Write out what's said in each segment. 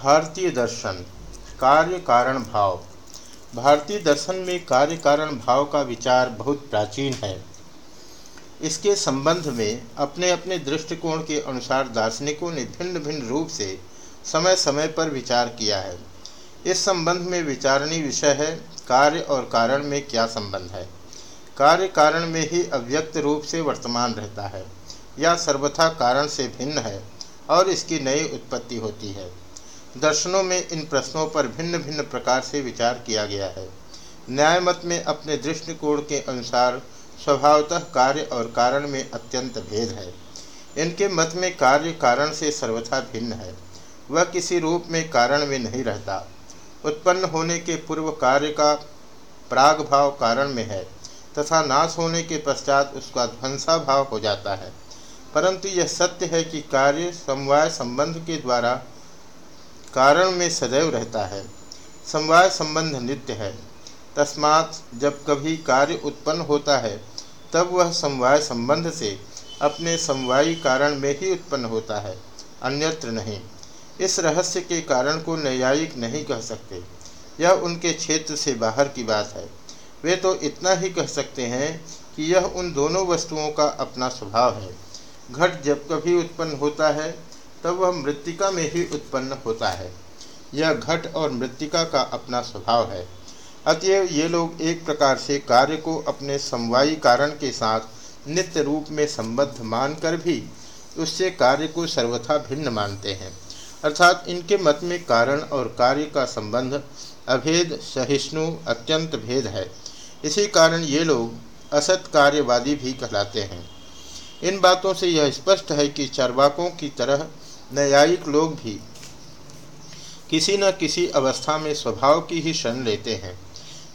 भारतीय दर्शन, कार्य कारण भाव। भारतीय दर्शन में कार्य कारण भाव का विचार बहुत प्राचीन है। इसके संबंध में अपने अपने दृष्टिकोण के अनुसार दार्शनिकों ने भिन्न भिन्न रूप से समय समय पर विचार किया है। इस संबंध में विचारणीय विषय है, कार्य और कारण में क्या संबंध है। कार्य कारण में ही अव्यक्त रूप से वर्तमान रहता है, या सर्वथा कारण से भिन्न है, और इसकी नई उत्पत्ति होती है। दर्शनों में इन प्रश्नों पर भिन्न भिन्न प्रकार से विचार किया गया है। न्याय मत में अपने दृष्टिकोण के अनुसार स्वभावतः कार्य और कारण में अत्यंत भेद है। इनके मत में कार्य कारण से सर्वथा भिन्न है। वह किसी रूप में कारण में नहीं रहता। उत्पन्न होने के पूर्व कार्य का प्राग भाव कारण में है तथा नाश होने के पश्चात उसका ध्वंसा भाव हो जाता है। परंतु यह सत्य है कि कार्य समवाय संबंध के द्वारा कारण में सदैव रहता है। समवाय संबंध नित्य है। तस्मात जब कभी कार्य उत्पन्न होता है, तब वह समवाय संबंध से अपने समवायी कारण में ही उत्पन्न होता है, अन्यत्र नहीं। इस रहस्य के कारण को न्यायिक नहीं कह सकते। यह उनके क्षेत्र से बाहर की बात है। वे तो इतना ही कह सकते हैं कि यह उन दोनों वस्तुओं का अपना स्वभाव है। घट जब कभी उत्पन्न होता है तब वह मृतिका में ही उत्पन्न होता है। यह घट और मृतिका का अपना स्वभाव है। अतएव ये लोग एक प्रकार से कार्य को अपने समवायी कारण के साथ नित्य रूप में संबद्ध मानकर भी उससे कार्य को सर्वथा भिन्न मानते हैं। अर्थात इनके मत में कारण और कार्य का संबंध अभेद, सहिष्णु, अत्यंत भेद है। इसी कारण ये लोग असत कार्यवादी भी कहलाते हैं। इन बातों से यह स्पष्ट है कि चरवाकों की तरह न्यायिक लोग भी किसी न किसी अवस्था में स्वभाव की ही शरण लेते हैं।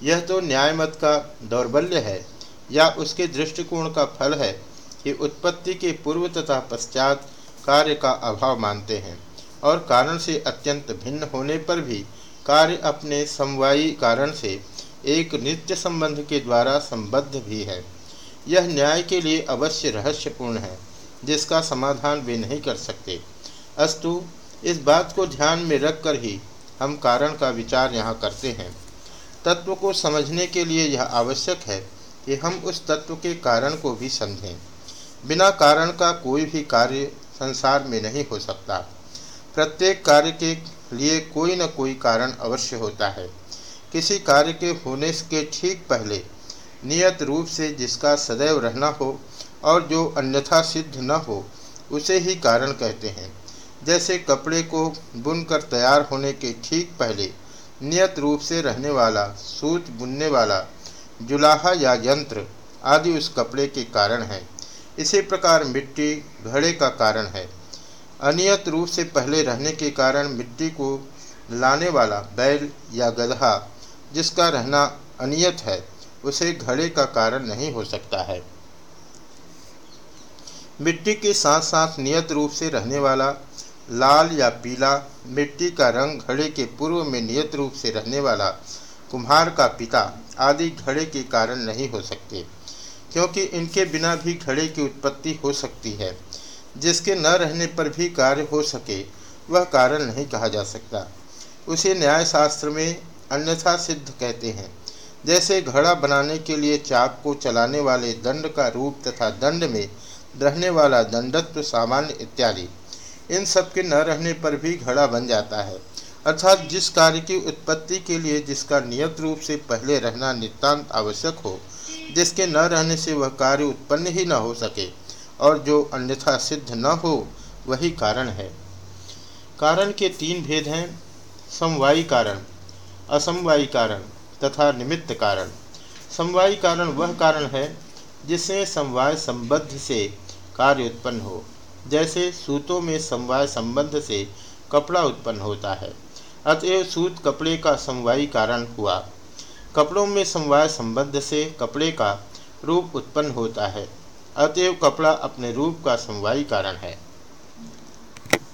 यह तो न्यायमत का दौर्बल्य है या उसके दृष्टिकोण का फल है कि उत्पत्ति के पूर्व तथा पश्चात कार्य का अभाव मानते हैं और कारण से अत्यंत भिन्न होने पर भी कार्य अपने समवायी कारण से एक नित्य संबंध के द्वारा संबद्ध भी है। यह न्याय के लिए अवश्य रहस्यपूर्ण है, जिसका समाधान वे नहीं कर सकते। अस्तु, इस बात को ध्यान में रखकर ही हम कारण का विचार यहाँ करते हैं। तत्व को समझने के लिए यह आवश्यक है कि हम उस तत्व के कारण को भी समझें। बिना कारण का कोई भी कार्य संसार में नहीं हो सकता। प्रत्येक कार्य के लिए कोई न कोई कारण अवश्य होता है। किसी कार्य के होने के ठीक पहले नियत रूप से जिसका सदैव रहना हो और जो अन्यथा सिद्ध न हो, उसे ही कारण कहते हैं। जैसे कपड़े को बुनकर तैयार होने के ठीक पहले, नियत रूप से रहने वाला, सूत बुनने वाला, जुलाहा या यंत्र आदि उस कपड़े के कारण है। इसी प्रकार मिट्टी घड़े का कारण है। अनियत रूप से पहले रहने के कारण मिट्टी को लाने वाला बैल या गधा जिसका रहना अनियत है, उसे घड़े का कारण नहीं हो सकता है। मिट्टी के साथ साथ नियत रूप से रहने वाला लाल या पीला, मिट्टी का रंग घड़े के पूर्व में नियत रूप से रहने वाला कुम्हार का पिता आदि घड़े के कारण नहीं हो सकते, क्योंकि इनके बिना भी घड़े की उत्पत्ति हो सकती है। जिसके न रहने पर भी कार्य हो सके, वह कारण नहीं कहा जा सकता। उसे न्याय शास्त्र में अन्यथा सिद्ध कहते हैं, जैसे घड़ा बनाने के लिए चाक को चलाने वाले दंड का रूप तथा दंड में रहने वाला दंडत्व सामान्य इत्यादि। इन सब के न रहने पर भी घड़ा बन जाता है। अर्थात जिस कार्य की उत्पत्ति के लिए जिसका नियत रूप से पहले रहना नितांत आवश्यक हो, जिसके न रहने से वह कार्य उत्पन्न ही न हो सके, और जो अन्यथा सिद्ध न हो, वही कारण है। कारण के तीन भेद हैं, समवायी कारण, असमवायी कारण तथा निमित्त कारण। समवायी कारण वह कारण है जिससे समवाय संबद्ध से कार्य उत्पन्न हो। जैसे सूतों में समवाय संबंध से कपड़ा उत्पन्न होता है। अतएव सूत कपड़े का समवायी कारण हुआ। कपड़ों में समवाय संबंध से कपड़े का रूप उत्पन्न होता है। अतएव कपड़ा अपने रूप का समवायी कारण है।